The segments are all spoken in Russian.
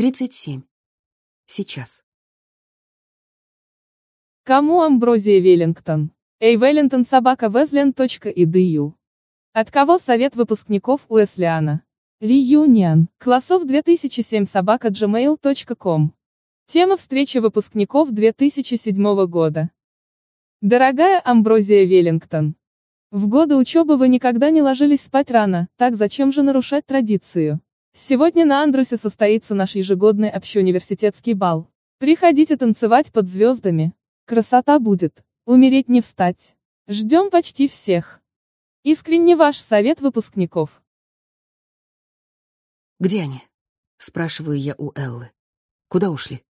37. Сейчас. Кому Амброзия Веллингтон? Эй, Веллингтон собака Везлен.edu. От кого совет выпускников Уэслиана? Реюнион. Классов 2007 собака gmail.com. Тема встречи выпускников 2007 года. Дорогая Амброзия Веллингтон. В годы учебы вы никогда не ложились спать рано, так зачем же нарушать традицию? Сегодня на Андрусе состоится наш ежегодный общеуниверситетский бал. Приходите танцевать под звездами. Красота будет. Умереть не встать. Ждем почти всех. Искренне ваш совет выпускников. «Где они?» — спрашиваю я у Эллы. «Куда ушли?»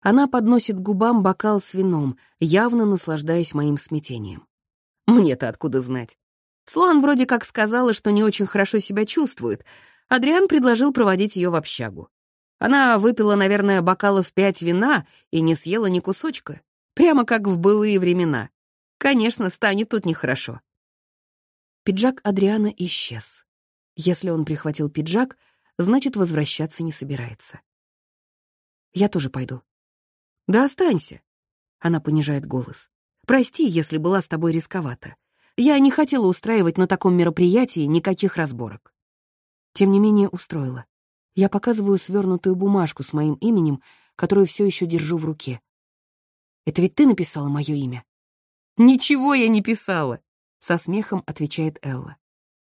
Она подносит губам бокал с вином, явно наслаждаясь моим смятением. Мне-то откуда знать? Слоан вроде как сказала, что не очень хорошо себя чувствует. Адриан предложил проводить ее в общагу. Она выпила, наверное, бокалов пять вина и не съела ни кусочка. Прямо как в былые времена. Конечно, станет тут нехорошо. Пиджак Адриана исчез. Если он прихватил пиджак, значит, возвращаться не собирается. Я тоже пойду. Да останься. Она понижает голос. Прости, если была с тобой рисковата. Я не хотела устраивать на таком мероприятии никаких разборок. Тем не менее, устроила. Я показываю свернутую бумажку с моим именем, которую все еще держу в руке. Это ведь ты написала мое имя? Ничего я не писала, со смехом отвечает Элла.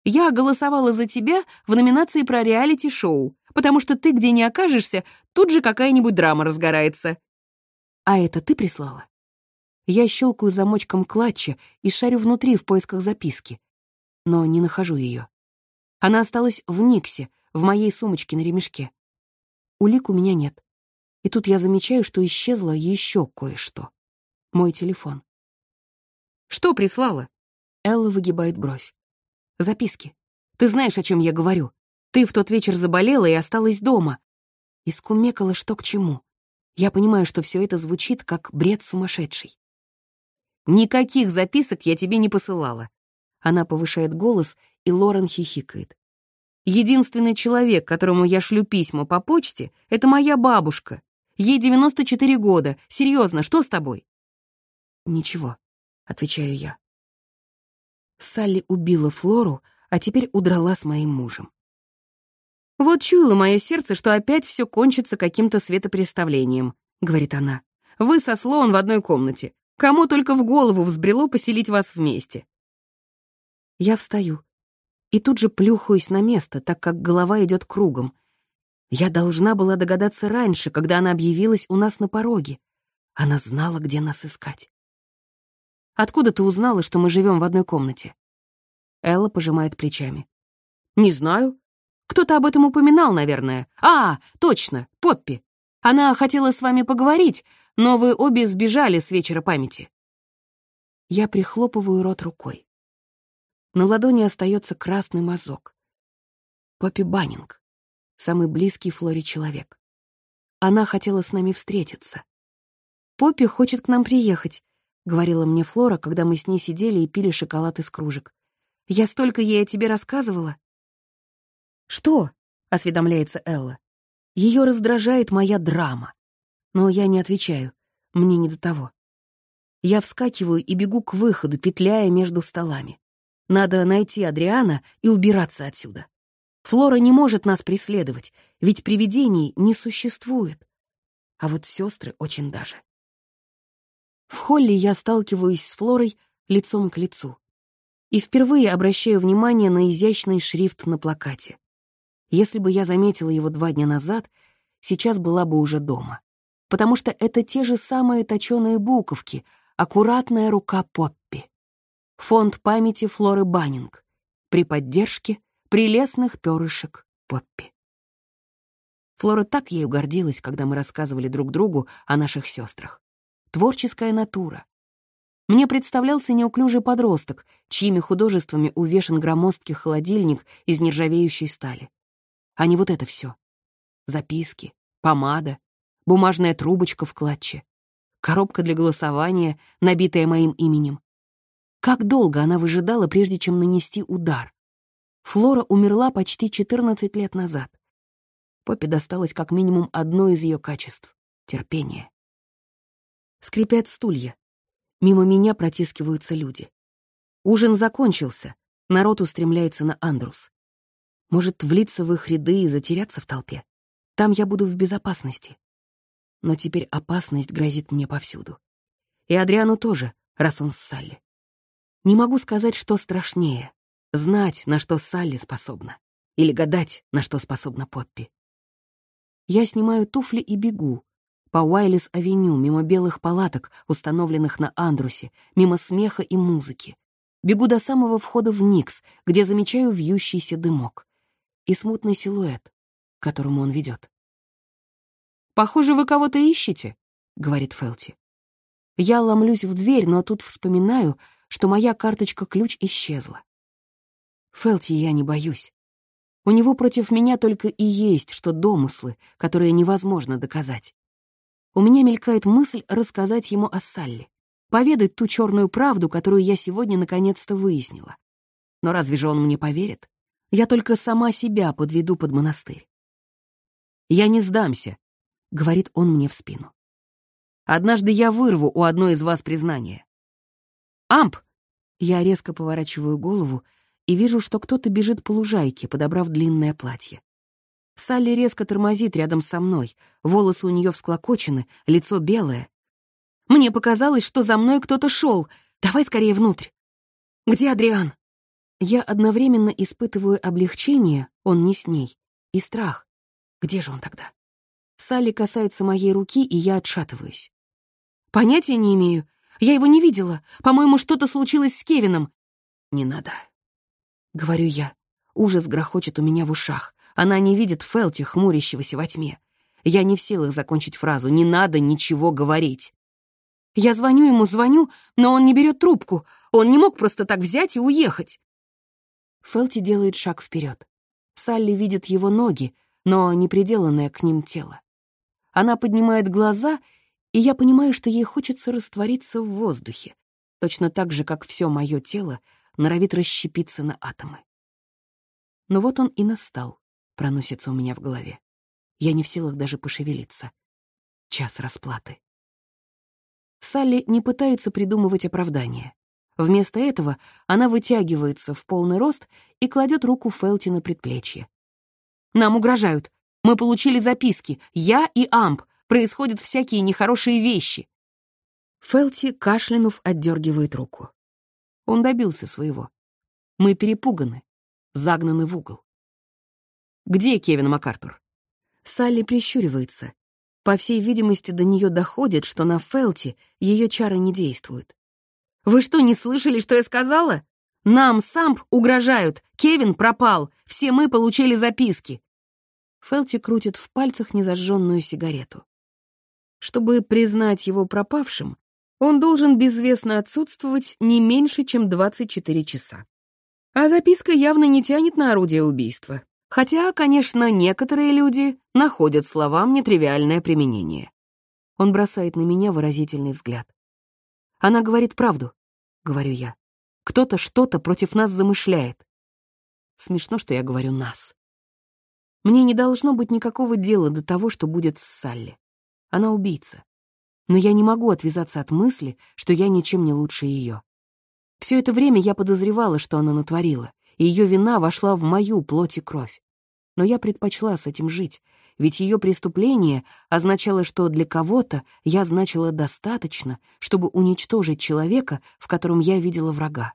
Я голосовала за тебя в номинации про реалити-шоу, потому что ты где не окажешься, тут же какая-нибудь драма разгорается. А это ты прислала? Я щелкаю замочком клатча и шарю внутри в поисках записки, но не нахожу ее. Она осталась в Никсе, в моей сумочке на ремешке. Улик у меня нет. И тут я замечаю, что исчезло еще кое-что. Мой телефон. «Что прислала?» Элла выгибает бровь. «Записки. Ты знаешь, о чем я говорю. Ты в тот вечер заболела и осталась дома. Искумекала, что к чему. Я понимаю, что все это звучит как бред сумасшедший. Никаких записок я тебе не посылала. Она повышает голос, и Лорен хихикает. Единственный человек, которому я шлю письма по почте, это моя бабушка. Ей 94 года. Серьезно, что с тобой? Ничего, отвечаю я. Салли убила Флору, а теперь удрала с моим мужем. «Вот чуяло мое сердце, что опять все кончится каким-то светопреставлением», — говорит она. «Вы со Слоун в одной комнате. Кому только в голову взбрело поселить вас вместе?» Я встаю и тут же плюхаюсь на место, так как голова идет кругом. Я должна была догадаться раньше, когда она объявилась у нас на пороге. Она знала, где нас искать. «Откуда ты узнала, что мы живем в одной комнате?» Элла пожимает плечами. «Не знаю. Кто-то об этом упоминал, наверное. А, точно, Поппи. Она хотела с вами поговорить, но вы обе сбежали с вечера памяти. Я прихлопываю рот рукой. На ладони остается красный мазок. Поппи Баннинг, самый близкий Флоре человек. Она хотела с нами встретиться. «Поппи хочет к нам приехать», — говорила мне Флора, когда мы с ней сидели и пили шоколад из кружек. «Я столько ей о тебе рассказывала». «Что?» — осведомляется Элла. Ее раздражает моя драма. Но я не отвечаю, мне не до того. Я вскакиваю и бегу к выходу, петляя между столами. Надо найти Адриана и убираться отсюда. Флора не может нас преследовать, ведь привидений не существует. А вот сестры очень даже. В холле я сталкиваюсь с Флорой лицом к лицу. И впервые обращаю внимание на изящный шрифт на плакате. Если бы я заметила его два дня назад, сейчас была бы уже дома потому что это те же самые точёные буковки, аккуратная рука Поппи. Фонд памяти Флоры Баннинг при поддержке прелестных перышек Поппи. Флора так ею гордилась, когда мы рассказывали друг другу о наших сестрах. Творческая натура. Мне представлялся неуклюжий подросток, чьими художествами увешан громоздкий холодильник из нержавеющей стали. А не вот это все. Записки, помада, бумажная трубочка в клатче, коробка для голосования, набитая моим именем. Как долго она выжидала, прежде чем нанести удар? Флора умерла почти 14 лет назад. Поппи досталось как минимум одно из ее качеств — терпение. Скрипят стулья. Мимо меня протискиваются люди. Ужин закончился, народ устремляется на Андрус. Может, влиться в их ряды и затеряться в толпе? Там я буду в безопасности. Но теперь опасность грозит мне повсюду. И Адриану тоже, раз он с Салли. Не могу сказать, что страшнее — знать, на что Салли способна, или гадать, на что способна Поппи. Я снимаю туфли и бегу. По Уайлис-авеню, мимо белых палаток, установленных на Андрусе, мимо смеха и музыки. Бегу до самого входа в Никс, где замечаю вьющийся дымок. И смутный силуэт, к которому он ведет. «Похоже, вы кого-то ищете», — говорит Фелти. Я ломлюсь в дверь, но тут вспоминаю, что моя карточка-ключ исчезла. Фелти я не боюсь. У него против меня только и есть, что домыслы, которые невозможно доказать. У меня мелькает мысль рассказать ему о Салли, поведать ту черную правду, которую я сегодня наконец-то выяснила. Но разве же он мне поверит? Я только сама себя подведу под монастырь. «Я не сдамся», — говорит он мне в спину. «Однажды я вырву у одной из вас признание». «Амп!» Я резко поворачиваю голову и вижу, что кто-то бежит по лужайке, подобрав длинное платье. Салли резко тормозит рядом со мной, волосы у нее всклокочены, лицо белое. Мне показалось, что за мной кто-то шел. Давай скорее внутрь. Где Адриан? Я одновременно испытываю облегчение, он не с ней, и страх. Где же он тогда? Салли касается моей руки, и я отшатываюсь. Понятия не имею. Я его не видела. По-моему, что-то случилось с Кевином. Не надо, — говорю я. Ужас грохочет у меня в ушах. Она не видит Фелти, хмурящегося во тьме. Я не в силах закончить фразу «не надо ничего говорить». Я звоню ему, звоню, но он не берет трубку. Он не мог просто так взять и уехать. Фелти делает шаг вперед. Салли видит его ноги, но не приделанное к ним тело. Она поднимает глаза, и я понимаю, что ей хочется раствориться в воздухе, точно так же, как все мое тело норовит расщепиться на атомы. Но вот он и настал, проносится у меня в голове. Я не в силах даже пошевелиться. Час расплаты. Салли не пытается придумывать оправдание. Вместо этого она вытягивается в полный рост и кладет руку Фелти на предплечье. «Нам угрожают. Мы получили записки. Я и Амп. Происходят всякие нехорошие вещи». Фелти, кашлянув, отдергивает руку. Он добился своего. Мы перепуганы, загнаны в угол. «Где Кевин МакАртур?» Салли прищуривается. По всей видимости, до нее доходит, что на Фелте ее чары не действуют. «Вы что, не слышали, что я сказала? Нам, Самп, угрожают. Кевин пропал. Все мы получили записки». Фелти крутит в пальцах незажженную сигарету. Чтобы признать его пропавшим, он должен безвестно отсутствовать не меньше, чем 24 часа. А записка явно не тянет на орудие убийства. Хотя, конечно, некоторые люди находят словам нетривиальное применение. Он бросает на меня выразительный взгляд. Она говорит правду, говорю я. Кто-то что-то против нас замышляет. Смешно, что я говорю «нас». Мне не должно быть никакого дела до того, что будет с Салли. Она убийца но я не могу отвязаться от мысли, что я ничем не лучше ее. Все это время я подозревала, что она натворила, и ее вина вошла в мою плоть и кровь. Но я предпочла с этим жить, ведь ее преступление означало, что для кого-то я значила достаточно, чтобы уничтожить человека, в котором я видела врага.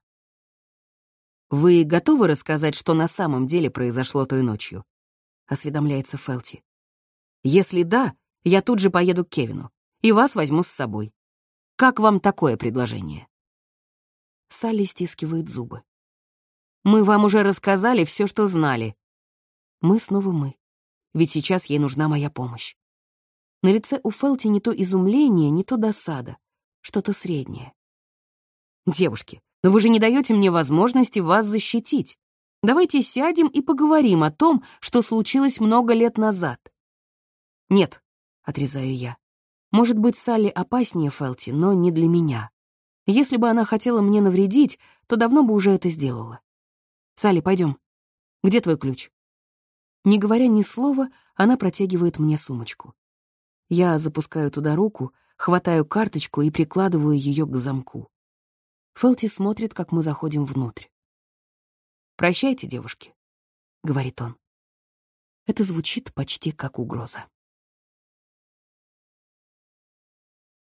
«Вы готовы рассказать, что на самом деле произошло той ночью?» — осведомляется Фелти. «Если да, я тут же поеду к Кевину и вас возьму с собой. Как вам такое предложение?» Салли стискивает зубы. «Мы вам уже рассказали все, что знали». Мы снова мы, ведь сейчас ей нужна моя помощь. На лице у Фелти не то изумление, не то досада, что-то среднее. «Девушки, но вы же не даете мне возможности вас защитить. Давайте сядем и поговорим о том, что случилось много лет назад». «Нет», — отрезаю я. Может быть, Салли опаснее Фелти, но не для меня. Если бы она хотела мне навредить, то давно бы уже это сделала. Салли, пойдем. Где твой ключ? Не говоря ни слова, она протягивает мне сумочку. Я запускаю туда руку, хватаю карточку и прикладываю ее к замку. Фелти смотрит, как мы заходим внутрь. «Прощайте, девушки», — говорит он. Это звучит почти как угроза.